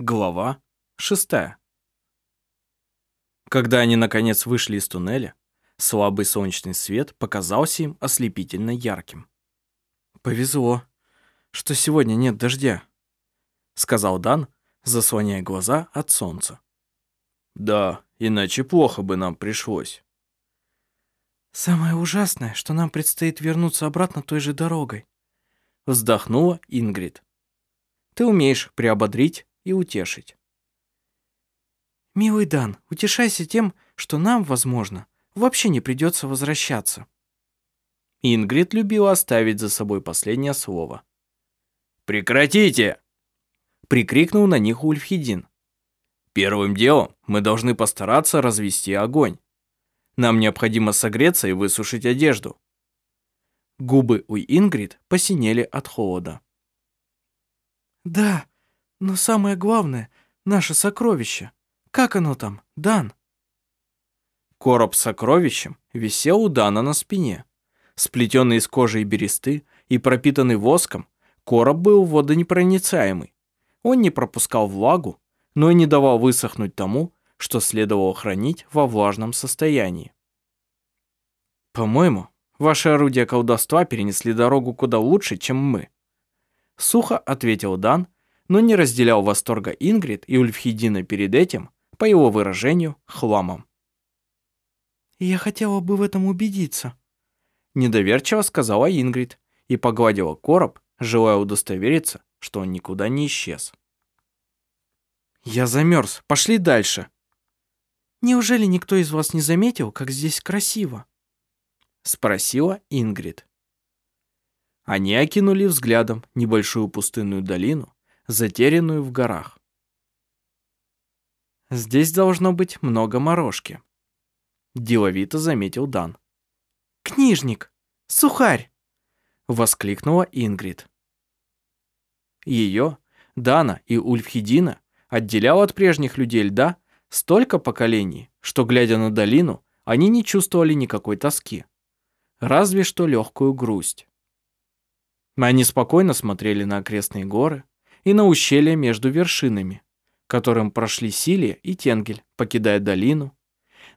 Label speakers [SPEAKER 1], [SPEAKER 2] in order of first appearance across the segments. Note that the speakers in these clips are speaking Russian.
[SPEAKER 1] Глава 6. Когда они наконец вышли из туннеля, слабый солнечный свет показался им ослепительно ярким. «Повезло, что сегодня нет дождя», — сказал Дан, заслоняя глаза от солнца. «Да, иначе плохо бы нам пришлось».
[SPEAKER 2] «Самое ужасное, что нам предстоит вернуться обратно той же дорогой», —
[SPEAKER 1] вздохнула Ингрид. «Ты умеешь приободрить и утешить.
[SPEAKER 2] «Милый Дан, утешайся тем, что нам, возможно, вообще не придется возвращаться».
[SPEAKER 1] Ингрид любила оставить за собой последнее слово. «Прекратите!» — прикрикнул на них Ульфхедин. «Первым делом мы должны постараться развести огонь. Нам необходимо согреться и высушить одежду». Губы у Ингрид посинели от холода.
[SPEAKER 2] «Да, но самое главное — наше сокровище. Как оно там, Дан?»
[SPEAKER 1] Короб с сокровищем висел у Дана на спине. Сплетенный из кожи и бересты и пропитанный воском, короб был водонепроницаемый. Он не пропускал влагу, но и не давал высохнуть тому, что следовало хранить во влажном состоянии. «По-моему, ваши орудия колдовства перенесли дорогу куда лучше, чем мы», сухо ответил Дан, но не разделял восторга Ингрид и Ульфхедина перед этим, по его выражению, хламом.
[SPEAKER 2] «Я хотела бы в этом убедиться», —
[SPEAKER 1] недоверчиво сказала Ингрид и погладила короб, желая удостовериться, что он никуда не исчез. «Я замерз. Пошли дальше».
[SPEAKER 2] «Неужели никто из вас не заметил, как здесь красиво?»
[SPEAKER 1] — спросила Ингрид. Они окинули взглядом небольшую пустынную долину, затерянную в горах. «Здесь должно быть много морожки», — деловито заметил Дан.
[SPEAKER 2] «Книжник! Сухарь!»
[SPEAKER 1] — воскликнула Ингрид. Ее, Дана и Ульфхедина отделял от прежних людей льда столько поколений, что, глядя на долину, они не чувствовали никакой тоски, разве что легкую грусть. Они спокойно смотрели на окрестные горы, и на ущелье между вершинами, которым прошли Силия и Тенгель, покидая долину,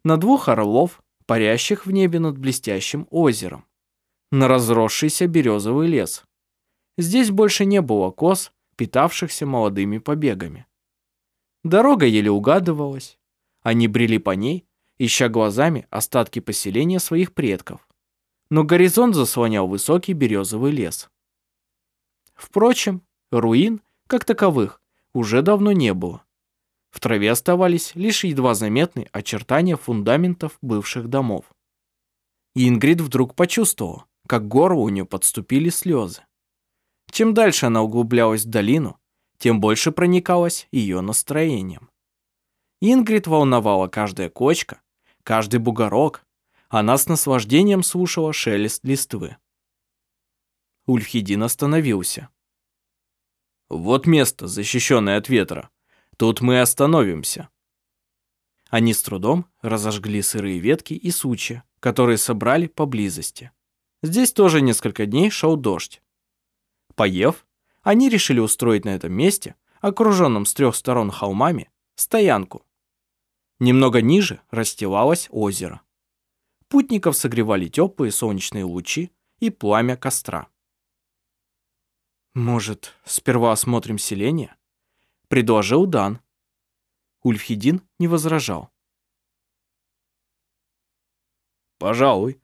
[SPEAKER 1] на двух орлов, парящих в небе над блестящим озером, на разросшийся березовый лес. Здесь больше не было коз, питавшихся молодыми побегами. Дорога еле угадывалась. Они брели по ней, ища глазами остатки поселения своих предков. Но горизонт заслонял высокий березовый лес. Впрочем, руин как таковых, уже давно не было. В траве оставались лишь едва заметные очертания фундаментов бывших домов. Ингрид вдруг почувствовала, как горло у нее подступили слезы. Чем дальше она углублялась в долину, тем больше проникалась ее настроением. Ингрид волновала каждая кочка, каждый бугорок, она с наслаждением слушала шелест листвы. Ульфхедин остановился. Вот место, защищенное от ветра. Тут мы остановимся. Они с трудом разожгли сырые ветки и сучья, которые собрали поблизости. Здесь тоже несколько дней шел дождь. Поев, они решили устроить на этом месте, окруженном с трех сторон холмами, стоянку. Немного ниже расстилалось озеро. Путников согревали теплые солнечные лучи и пламя костра. «Может, сперва осмотрим селение?» — предложил Дан. Ульфхедин не возражал. «Пожалуй,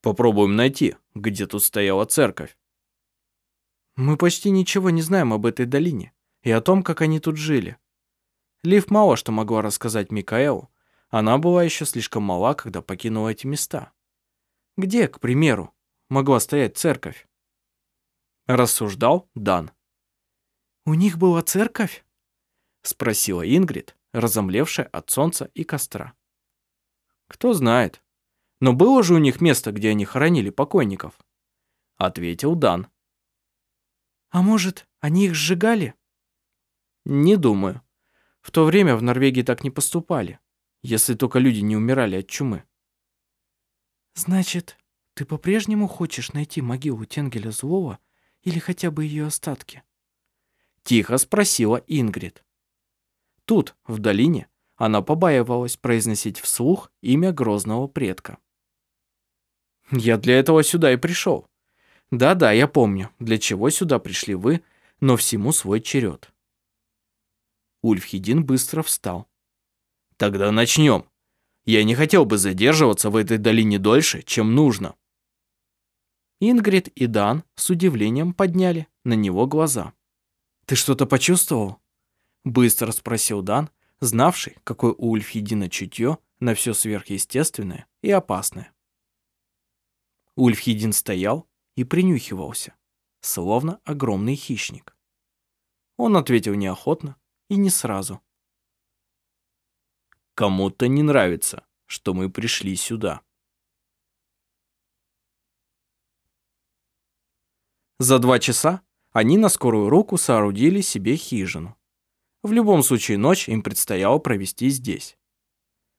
[SPEAKER 1] попробуем найти, где тут стояла церковь». «Мы почти ничего не знаем об этой долине и о том, как они тут жили. Лив мало что могла рассказать Микаэлу, она была еще слишком мала, когда покинула эти места. Где, к примеру, могла стоять церковь? Рассуждал Дан.
[SPEAKER 2] «У них была церковь?»
[SPEAKER 1] спросила Ингрид, разомлевшая от солнца и костра. «Кто знает. Но было же у них место, где они хоронили покойников», ответил Дан.
[SPEAKER 2] «А может, они их сжигали?»
[SPEAKER 1] «Не думаю. В то время в Норвегии так не поступали, если только люди не умирали от чумы».
[SPEAKER 2] «Значит, ты по-прежнему хочешь найти могилу Тенгеля Злого или хотя бы ее остатки?»
[SPEAKER 1] Тихо спросила Ингрид. Тут, в долине, она побаивалась произносить вслух имя грозного предка. «Я для этого сюда и пришел. Да-да, я помню, для чего сюда пришли вы, но всему свой черед». Ульфхедин быстро встал. «Тогда начнем. Я не хотел бы задерживаться в этой долине дольше, чем нужно». Ингрид и Дан с удивлением подняли на него глаза. «Ты что-то почувствовал?» Быстро спросил Дан, знавший, какой у Ульфхедина чутье на все сверхъестественное и опасное. Ульфхедин стоял и принюхивался, словно огромный хищник. Он ответил неохотно и не сразу. «Кому-то не нравится, что мы пришли сюда». За два часа они на скорую руку соорудили себе хижину. В любом случае ночь им предстояло провести здесь.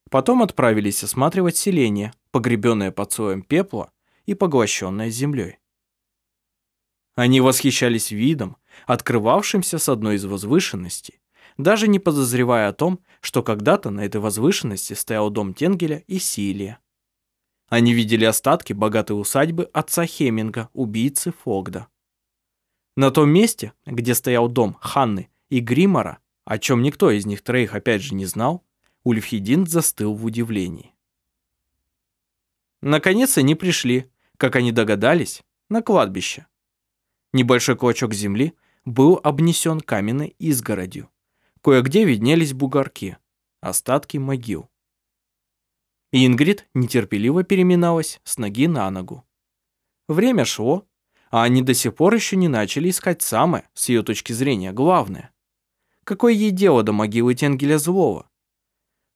[SPEAKER 1] Потом отправились осматривать селение, погребенное под слоем пепла и поглощенное землей. Они восхищались видом, открывавшимся с одной из возвышенностей, даже не подозревая о том, что когда-то на этой возвышенности стоял дом Тенгеля и Силия. Они видели остатки богатой усадьбы отца Хеминга, убийцы Фогда. На том месте, где стоял дом Ханны и Гримора, о чем никто из них троих опять же не знал, Ульфхедин застыл в удивлении. Наконец они пришли, как они догадались, на кладбище. Небольшой клочок земли был обнесен каменной изгородью. Кое-где виднелись бугорки, остатки могил. Ингрид нетерпеливо переминалась с ноги на ногу. Время шло, а они до сих пор еще не начали искать самое, с ее точки зрения, главное. Какое ей дело до могилы Тенгеля Злого?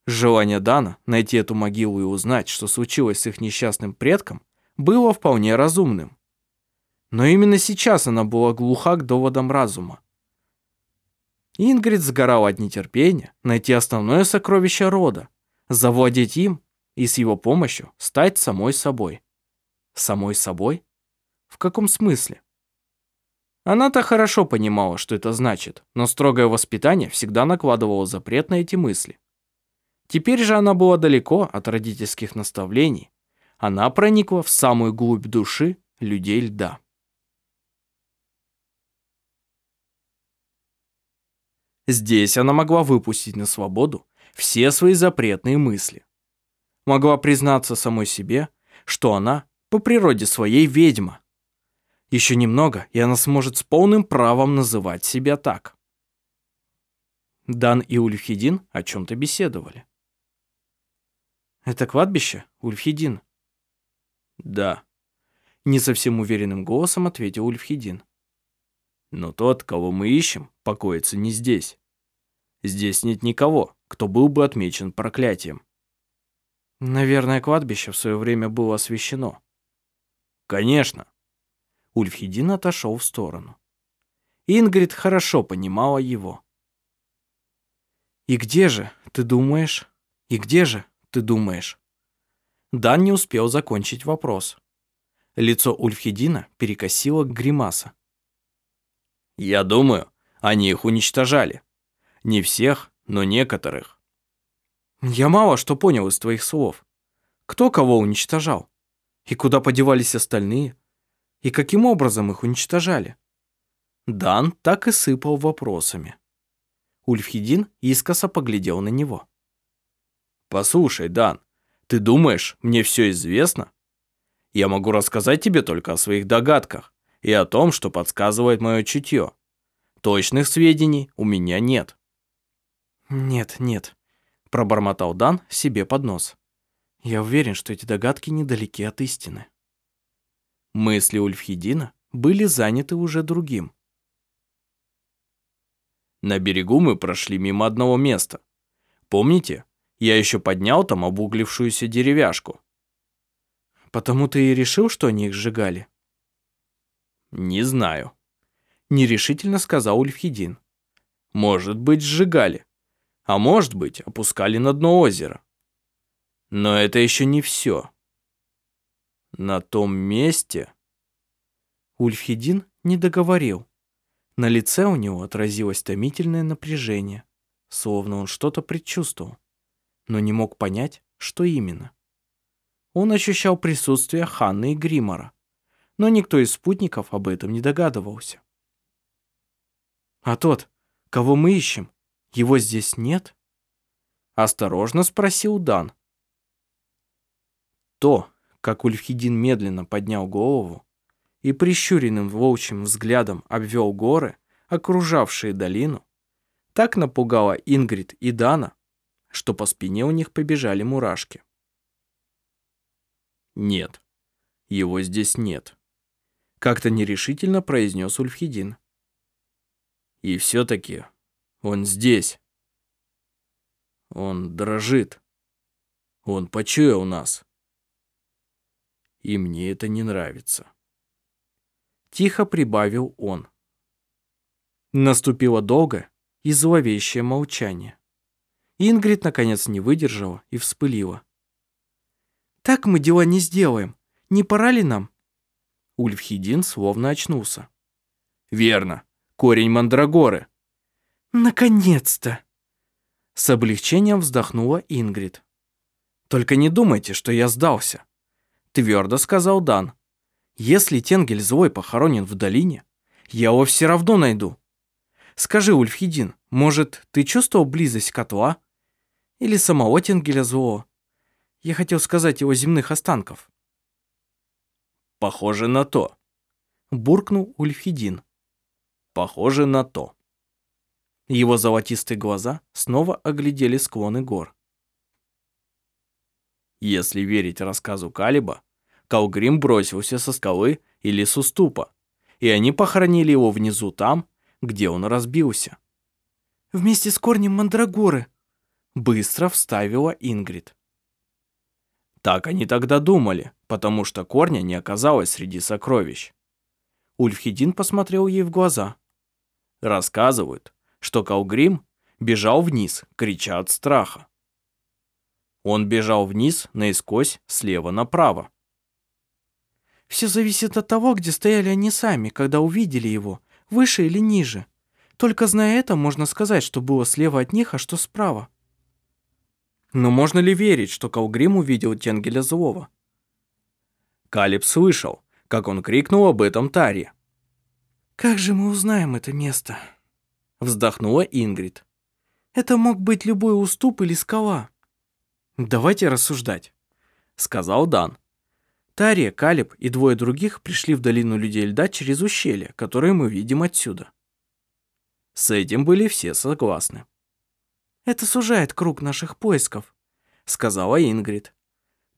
[SPEAKER 1] Желание Дана найти эту могилу и узнать, что случилось с их несчастным предком, было вполне разумным. Но именно сейчас она была глуха к доводам разума. Ингрид сгорала от нетерпения найти основное сокровище рода, завладеть им и с его помощью стать самой собой. Самой собой? В каком смысле? Она-то хорошо понимала, что это значит, но строгое воспитание всегда накладывало запрет на эти мысли. Теперь же она была далеко от родительских наставлений. Она проникла в самую глубь души людей льда. Здесь она могла выпустить на свободу все свои запретные мысли. Могла признаться самой себе, что она по природе своей ведьма, еще немного, и она сможет с полным правом называть себя так. Дан и Ульфхедин о чем-то беседовали. «Это кладбище, Ульфхедин?» «Да», — не совсем уверенным голосом ответил Ульфхедин. «Но тот, кого мы ищем, покоится не здесь. Здесь нет никого, кто был бы отмечен проклятием». «Наверное, кладбище в свое время было освящено». «Конечно, Ульфхедин отошел в сторону. Ингрид хорошо понимала его. «И где же, ты думаешь? И где же, ты думаешь?» Дан не успел закончить вопрос. Лицо Ульфхедина перекосило гримаса. «Я думаю, они их уничтожали. Не всех, но некоторых». «Я мало что понял из твоих слов. Кто кого уничтожал? И куда подевались остальные? И каким образом их уничтожали? Дан так и сыпал вопросами. Ульфхедин искоса поглядел на него. «Послушай, Дан, ты думаешь, мне все известно? Я могу рассказать тебе только о своих догадках и о том, что подсказывает мое чутье. Точных сведений у меня нет». «Нет, нет», – пробормотал Дан себе под нос. «Я уверен, что эти догадки недалеки от истины». Мысли Ульфхедина были заняты уже другим. На берегу мы прошли мимо одного места. Помните, я еще поднял там обуглившуюся деревяшку. Потому ты и решил, что они их сжигали? Не знаю. Нерешительно сказал Ульфхедин. Может быть, сжигали. А может быть, опускали на дно озера. Но это еще не все. На том месте... Ульфхедин не договорил. На лице у него отразилось томительное напряжение, словно он что-то предчувствовал, но не мог понять, что именно. Он ощущал присутствие Ханны и Гримора, но никто из спутников об этом не догадывался. «А тот, кого мы ищем, его здесь нет?» Осторожно спросил Дан. То, как Ульфхедин медленно поднял голову и прищуренным волчьим взглядом обвел горы, окружавшие долину, так напугало Ингрид и Дана, что по спине у них побежали мурашки. «Нет, его здесь нет», — как-то нерешительно произнес Ульфхедин. «И все-таки он здесь. Он дрожит. Он почуял нас. И мне это не нравится». Тихо прибавил он. Наступило долгое и зловещее молчание. Ингрид наконец не выдержала и вспылила. «Так мы дела не сделаем. Не пора ли нам?» Ульфхедин словно очнулся. «Верно. Корень мандрагоры».
[SPEAKER 2] «Наконец-то!»
[SPEAKER 1] С облегчением вздохнула Ингрид. «Только не думайте, что я сдался», — твердо сказал Дан. «Если Тенгель злой похоронен в долине, я его все равно найду. Скажи, Ульфхедин, может, ты чувствовал близость котла? Или самого Тенгеля злого? Я хотел сказать его земных останков. Похоже на то. Буркнул Ульфхедин. Похоже на то. Его золотистые глаза снова оглядели склоны гор. Если верить рассказу Калиба, Калгрим бросился со скалы или с уступа, и они похоронили его внизу там, где он разбился.
[SPEAKER 2] «Вместе с корнем мандрагоры», —
[SPEAKER 1] быстро вставила Ингрид. Так они тогда думали, потому что корня не оказалось среди сокровищ. Ульфхедин посмотрел ей в глаза. Рассказывают, что Калгрим бежал вниз, крича от страха. Он бежал вниз наискось слева направо.
[SPEAKER 2] «Все зависит от того, где стояли они сами, когда увидели его, выше или ниже. Только зная это, можно сказать, что было слева от них, а что справа.
[SPEAKER 1] Но можно ли верить, что Калгрим увидел Тенгеля Злого? Калиб слышал, как он крикнул об этом Таре.
[SPEAKER 2] «Как же мы узнаем это место?»
[SPEAKER 1] Вздохнула Ингрид.
[SPEAKER 2] «Это мог быть любой уступ или скала».
[SPEAKER 1] «Давайте рассуждать», — сказал Дан. Тария, Калиб и двое других пришли в долину людей льда через ущелье, которое мы видим отсюда. С этим были все согласны.
[SPEAKER 2] «Это сужает круг наших поисков», — сказала Ингрид.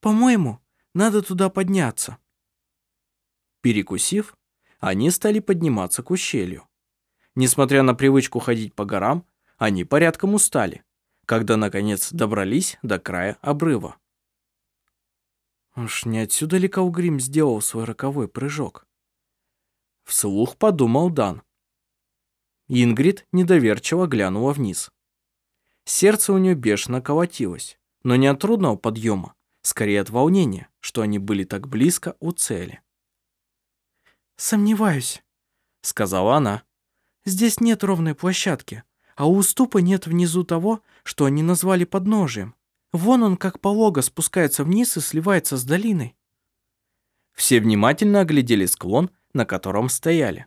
[SPEAKER 2] «По-моему, надо туда подняться».
[SPEAKER 1] Перекусив, они стали подниматься к ущелью. Несмотря на привычку ходить по горам, они порядком устали, когда, наконец, добрались до края обрыва.
[SPEAKER 2] Уж не отсюда ли Каугрим сделал свой роковой прыжок?
[SPEAKER 1] Вслух подумал Дан. Ингрид недоверчиво глянула вниз. Сердце у нее бешено колотилось, но не от трудного подъема, скорее от волнения, что они были так близко у цели.
[SPEAKER 2] «Сомневаюсь», — сказала она. «Здесь нет ровной площадки, а у уступа нет внизу того, что они назвали подножием. Вон он как полого спускается вниз и сливается с долиной.
[SPEAKER 1] Все внимательно оглядели склон, на котором стояли.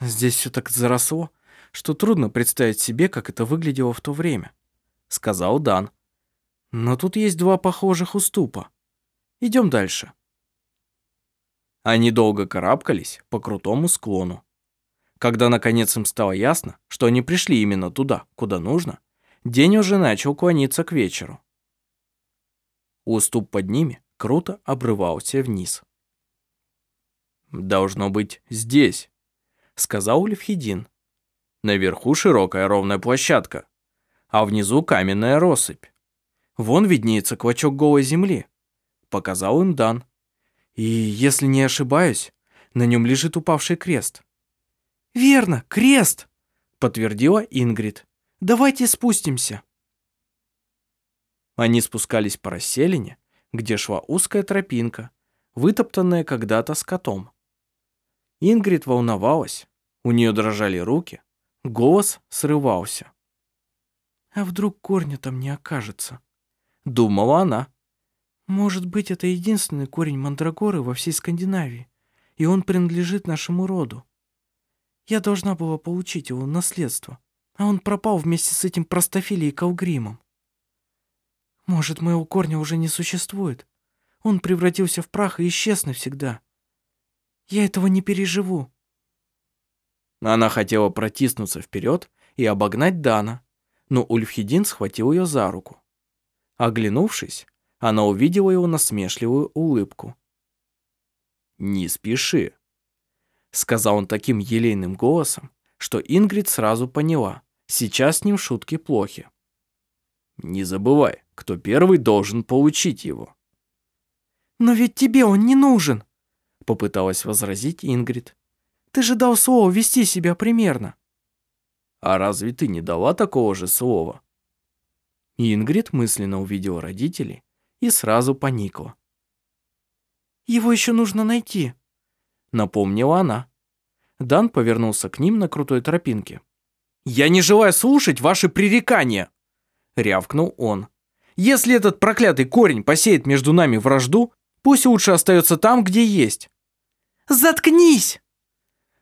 [SPEAKER 2] Здесь все так заросло, что трудно представить себе, как это выглядело в то время, сказал Дан. Но тут есть два похожих уступа. Идем дальше.
[SPEAKER 1] Они долго карабкались по крутому склону. Когда наконец им стало ясно, что они пришли именно туда, куда нужно, День уже начал клониться к вечеру. Уступ под ними круто обрывался вниз. «Должно быть здесь», — сказал Левхидин. «Наверху широкая ровная площадка, а внизу каменная россыпь. Вон виднеется клочок голой земли», — показал им Дан.
[SPEAKER 2] «И, если не ошибаюсь, на нем лежит упавший крест».
[SPEAKER 1] «Верно, крест!» — подтвердила Ингрид.
[SPEAKER 2] Давайте спустимся».
[SPEAKER 1] Они спускались по расселине, где шла узкая тропинка, вытоптанная когда-то скотом. Ингрид волновалась, у нее дрожали руки, голос срывался.
[SPEAKER 2] А вдруг корня там не окажется?
[SPEAKER 1] Думала она.
[SPEAKER 2] Может быть, это единственный корень мандрагоры во всей Скандинавии, и он принадлежит нашему роду. Я должна была получить его наследство, а он пропал вместе с этим простофилией Калгримом. Может, моего корня уже не существует? Он превратился в прах и исчез навсегда. Я этого не переживу.
[SPEAKER 1] Она хотела протиснуться вперед и обогнать Дана, но Ульфхедин схватил ее за руку. Оглянувшись, она увидела его насмешливую улыбку. «Не спеши», — сказал он таким елейным голосом, что Ингрид сразу поняла, сейчас с ним шутки плохи. «Не забывай, кто первый должен получить его».
[SPEAKER 2] «Но ведь тебе он не нужен», — попыталась возразить Ингрид. «Ты же дал слово вести себя примерно».
[SPEAKER 1] «А разве ты не дала такого же слова?» Ингрид мысленно увидела родителей и сразу поникла.
[SPEAKER 2] «Его еще нужно найти», —
[SPEAKER 1] напомнила она. Дан повернулся к ним на крутой тропинке. «Я не желаю слушать ваши пререкания!» — рявкнул он. «Если этот проклятый корень посеет между нами вражду, пусть лучше остается там, где есть».
[SPEAKER 2] «Заткнись!»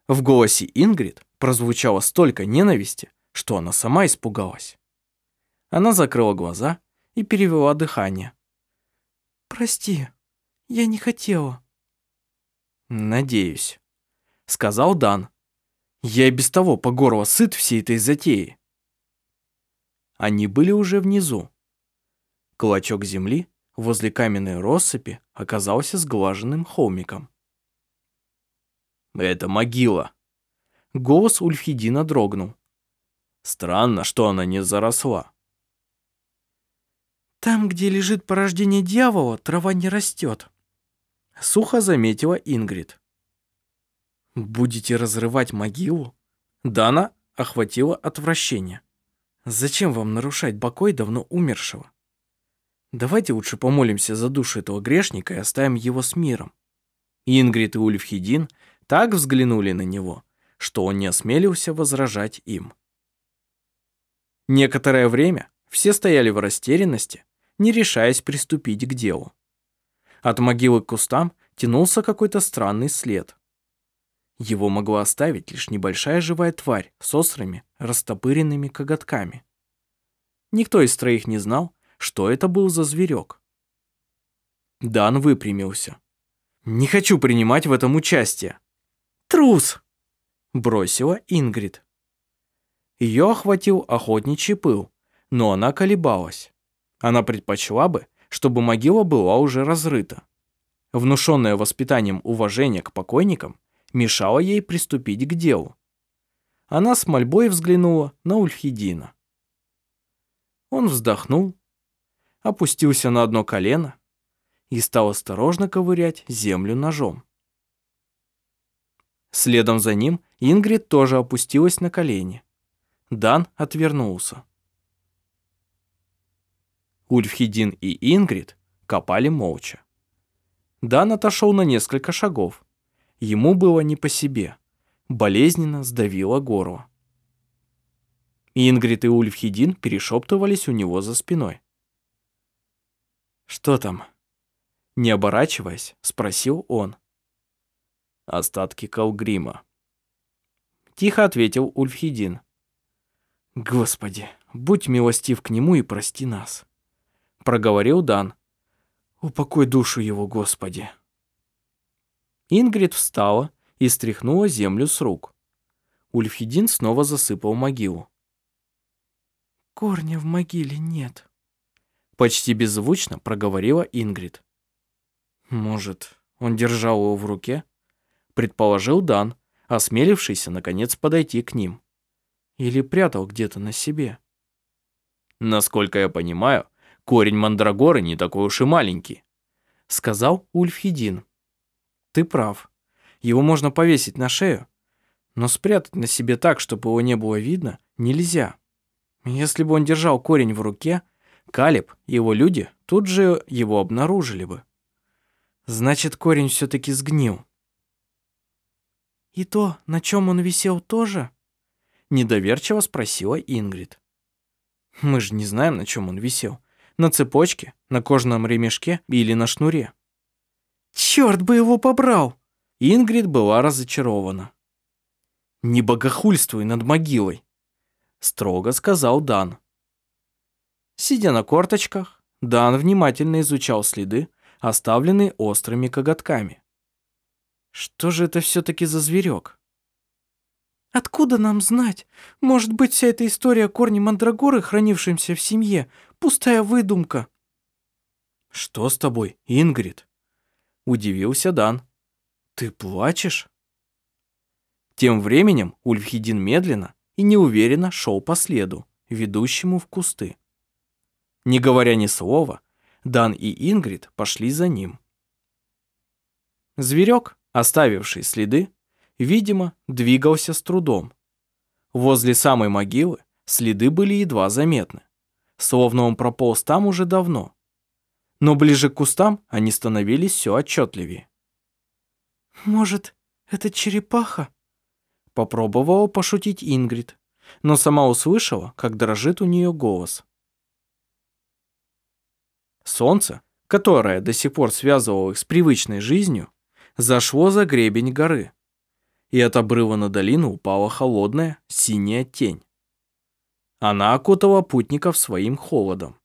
[SPEAKER 1] В голосе Ингрид прозвучало столько ненависти, что она сама испугалась. Она закрыла глаза и перевела дыхание.
[SPEAKER 2] «Прости, я не хотела».
[SPEAKER 1] «Надеюсь», — сказал Дан. «Я и без того по горло сыт всей этой затеи». Они были уже внизу. Клочок земли возле каменной россыпи оказался сглаженным холмиком. «Это могила». Голос Ульфхедина дрогнул. Странно, что она не заросла.
[SPEAKER 2] Там, где лежит порождение дьявола, трава не растет.
[SPEAKER 1] Сухо заметила Ингрид. Будете разрывать могилу? Дана охватила отвращение. Зачем вам нарушать покой давно умершего? Давайте лучше помолимся за душу этого грешника и оставим его с миром. Ингрид и Ульфхедин так взглянули на него, что он не осмелился возражать им. Некоторое время все стояли в растерянности, не решаясь приступить к делу. От могилы к кустам тянулся какой-то странный след. Его могла оставить лишь небольшая живая тварь с острыми, растопыренными коготками. Никто из троих не знал, что это был за зверек. Дан выпрямился. «Не хочу принимать в этом участие».
[SPEAKER 2] «Трус!»
[SPEAKER 1] – бросила Ингрид. Ее охватил охотничий пыл, но она колебалась. Она предпочла бы, чтобы могила была уже разрыта. Внушенное воспитанием уважение к покойникам мешало ей приступить к делу. Она с мольбой взглянула на Ульфхедина. Он вздохнул, опустился на одно колено и стал осторожно ковырять землю ножом. Следом за ним Ингрид тоже опустилась на колени. Дан отвернулся. Ульфхедин и Ингрид копали молча. Дан отошел на несколько шагов. Ему было не по себе. Болезненно сдавило горло. Ингрид и Ульфхедин перешептывались у него за спиной. «Что там?» Не оборачиваясь, спросил он. «Остатки Калгрима». Тихо ответил Ульфхедин. «Господи, будь милостив к нему и прости нас» проговорил Дан. «Упокой душу его, Господи!» Ингрид встала и стряхнула землю с рук. Ульфхедин снова засыпал могилу.
[SPEAKER 2] «Корня в могиле нет», —
[SPEAKER 1] почти беззвучно проговорила Ингрид. «Может, он держал его в руке?» — предположил Дан, осмелившийся, наконец, подойти к ним. «Или прятал где-то на себе?» «Насколько я понимаю, корень мандрагоры не такой уж и маленький», — сказал Ульфхедин. «Ты прав. Его можно повесить на шею, но спрятать на себе так, чтобы его не было видно, нельзя. Если бы он держал корень в руке, Калиб и его люди тут же его обнаружили бы. Значит, корень все-таки сгнил».
[SPEAKER 2] «И то, на чем он висел, тоже?»
[SPEAKER 1] Недоверчиво спросила Ингрид.
[SPEAKER 2] Мы же не знаем, на чем он висел. На цепочке, на кожаном ремешке или на шнуре. Черт бы его побрал! Ингрид была разочарована. «Не богохульствуй над могилой», — строго сказал Дан. Сидя на корточках, Дан внимательно изучал следы, оставленные острыми коготками. Что же это все-таки за зверек? Откуда нам знать? Может быть, вся эта история о корне мандрагоры, хранившемся в семье, пустая выдумка. Что с тобой, Ингрид? Удивился Дан. Ты плачешь? Тем временем Ульфхедин медленно и неуверенно шел по следу, ведущему в кусты. Не говоря ни слова, Дан и Ингрид пошли за ним. Зверек, оставивший следы, видимо, двигался с трудом. Возле самой могилы следы были едва заметны, словно он прополз там уже давно. Но ближе к кустам они становились все отчетливее. «Может, это черепаха?» Попробовала пошутить Ингрид, но сама услышала, как дрожит у нее голос. Солнце, которое до сих пор связывало их с привычной жизнью, зашло за гребень горы, и от обрыва на долину упала холодная синяя тень. Она окутала путников своим холодом.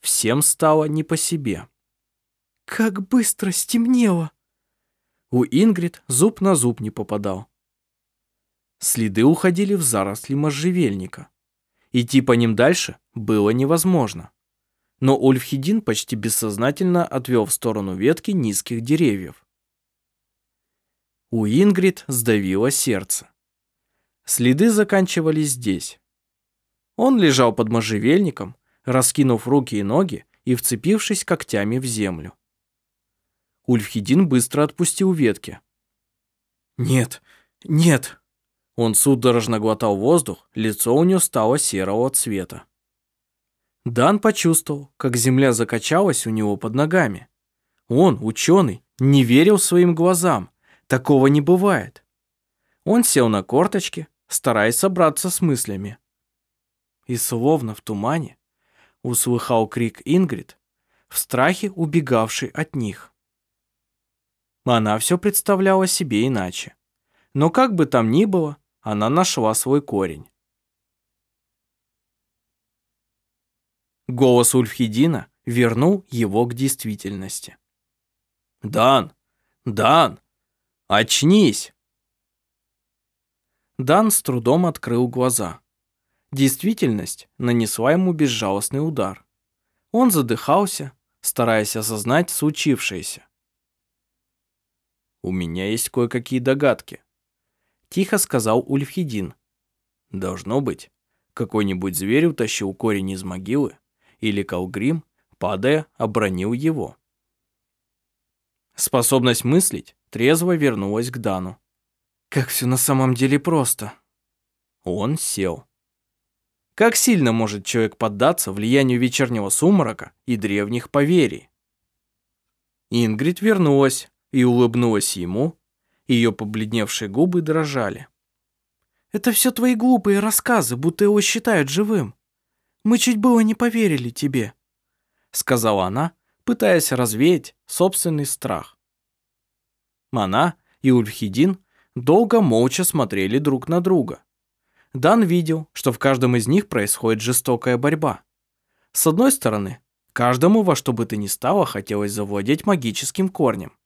[SPEAKER 2] Всем стало не по себе. «Как быстро стемнело!» У Ингрид зуб на зуб не попадал. Следы уходили в заросли можжевельника. Идти по ним дальше было невозможно. Но Ульфхедин почти бессознательно отвел в сторону ветки низких деревьев. У Ингрид сдавило сердце. Следы заканчивались здесь. Он лежал под можжевельником, раскинув руки и ноги и вцепившись когтями в землю. Ульфхедин быстро отпустил ветки. «Нет, нет!» Он судорожно глотал воздух, лицо у него стало серого цвета. Дан почувствовал, как земля закачалась у него под ногами. Он, ученый, не верил своим глазам. Такого не бывает. Он сел на корточки, стараясь собраться с мыслями. И словно в тумане услыхал крик Ингрид, в страхе убегавший от них. Она все представляла себе иначе. Но как бы там ни было, она нашла свой корень. Голос Ульфхедина вернул его к действительности. «Дан! Дан! Очнись!» Дан с трудом открыл глаза. Действительность нанесла ему безжалостный удар. Он задыхался, стараясь осознать случившееся. «У меня есть кое-какие догадки», Тихо сказал Ульфхедин. Должно быть, какой-нибудь зверь утащил корень из могилы, или Калгрим, падая, обронил его. Способность мыслить трезво вернулась к Дану. Как все на самом деле просто. Он сел. Как сильно может человек поддаться влиянию вечернего сумрака и древних поверий? Ингрид вернулась и улыбнулась ему, ее побледневшие губы дрожали. «Это все твои глупые рассказы, будто его считают живым. Мы чуть было не поверили тебе», — сказала она, пытаясь развеять собственный страх. Она и Ульфхедин долго молча смотрели друг на друга. Дан видел, что в каждом из них происходит жестокая борьба. С одной стороны, каждому во что бы то ни стало хотелось завладеть магическим корнем.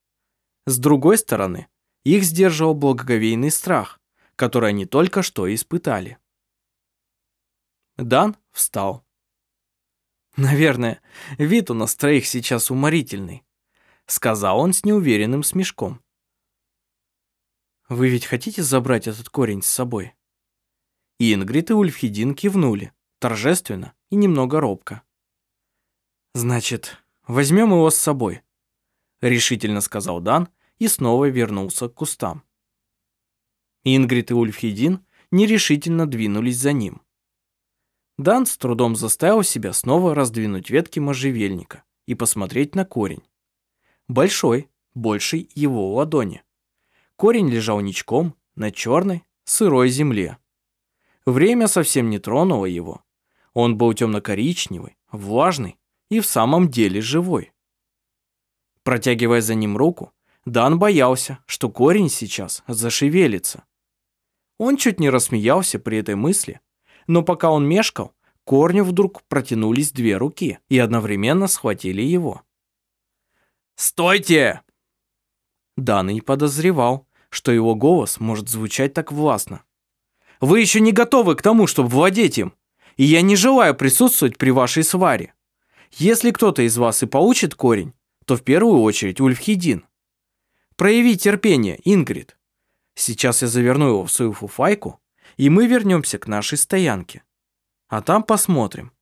[SPEAKER 2] С другой стороны, их сдерживал благоговейный страх, который они только что испытали. Дан встал. «Наверное, вид у нас троих сейчас уморительный», сказал он с неуверенным смешком. «Вы ведь хотите забрать этот корень с собой?» Ингрид и Ульфхедин кивнули, торжественно и немного робко. «Значит, возьмем его с собой», решительно сказал Дан и снова вернулся к кустам. Ингрид и Ульфхедин нерешительно двинулись за ним. Дан с трудом заставил себя снова раздвинуть ветки можжевельника и посмотреть на корень. Большой, больший его ладони. Корень лежал ничком на черной, сырой земле. Время совсем не тронуло его.
[SPEAKER 1] Он был темно-коричневый, влажный и в самом деле живой. Протягивая за ним руку, Дан боялся, что корень сейчас зашевелится. Он чуть не рассмеялся при этой мысли, но пока он мешкал, корню вдруг протянулись две руки и одновременно схватили его. «Стойте!» Дан и подозревал, что его голос может звучать так властно. «Вы еще не готовы к тому, чтобы владеть им, и я не желаю присутствовать при вашей сваре. Если кто-то из вас и получит корень, то в первую очередь Ульфхедин. Прояви терпение, Ингрид. Сейчас я заверну его в свою фуфайку, и мы вернемся к нашей стоянке. А там посмотрим».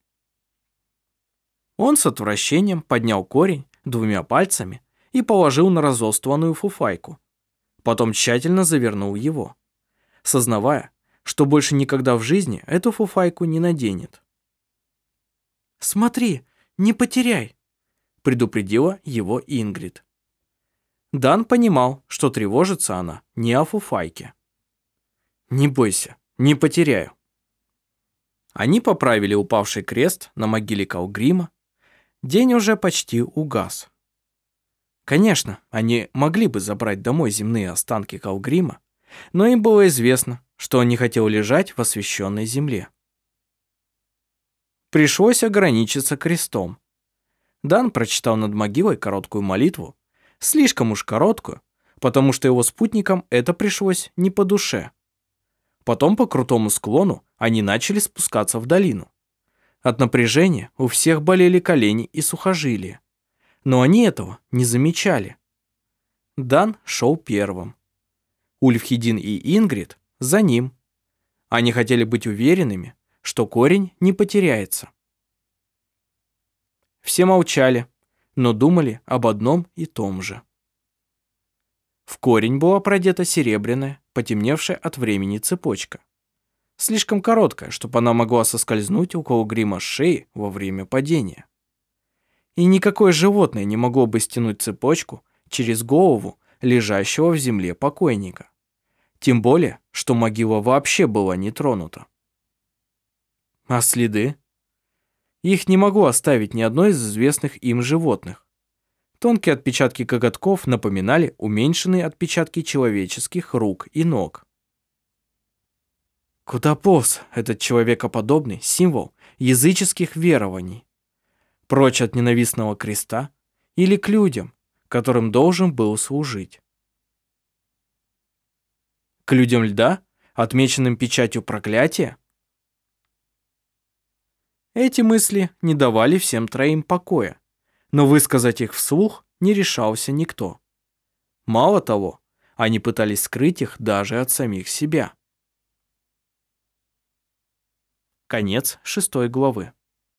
[SPEAKER 1] Он с отвращением поднял корень двумя пальцами и положил на разосланную фуфайку. Потом тщательно завернул его, сознавая, что больше никогда в жизни эту фуфайку не наденет. «Смотри, не потеряй!» – предупредила его Ингрид. Дан понимал, что тревожится она не о фуфайке. «Не бойся, не потеряю». Они поправили упавший крест на могиле Калгрима. День уже почти угас. Конечно, они могли бы забрать домой земные останки Калгрима, но им было известно, что он не хотел лежать в освященной земле. Пришлось ограничиться крестом. Дан прочитал над могилой короткую молитву, слишком уж короткую, потому что его спутникам это пришлось не по душе. Потом по крутому склону они начали спускаться в долину. От напряжения у всех болели колени и сухожилия. Но они этого не замечали. Дан шел первым. Ульфхедин и Ингрид за ним. Они хотели быть уверенными, что корень не потеряется. Все молчали, но думали об одном и том же. В корень была продета серебряная, потемневшая от времени цепочка. Слишком короткая, чтобы она могла соскользнуть около грима шеи во время падения. И никакое животное не могло бы стянуть цепочку через голову лежащего в земле покойника. Тем более, что могила вообще была не тронута. А следы? Их не могло оставить ни одно из известных им животных. Тонкие отпечатки коготков напоминали уменьшенные отпечатки человеческих рук и ног. Куда этот человекоподобный символ языческих верований? Прочь от ненавистного креста или к людям, которым должен был служить? К людям льда, отмеченным печатью проклятия? Эти мысли не давали всем троим покоя но высказать их вслух не решался никто. Мало того, они пытались скрыть их даже от самих себя. Конец шестой главы.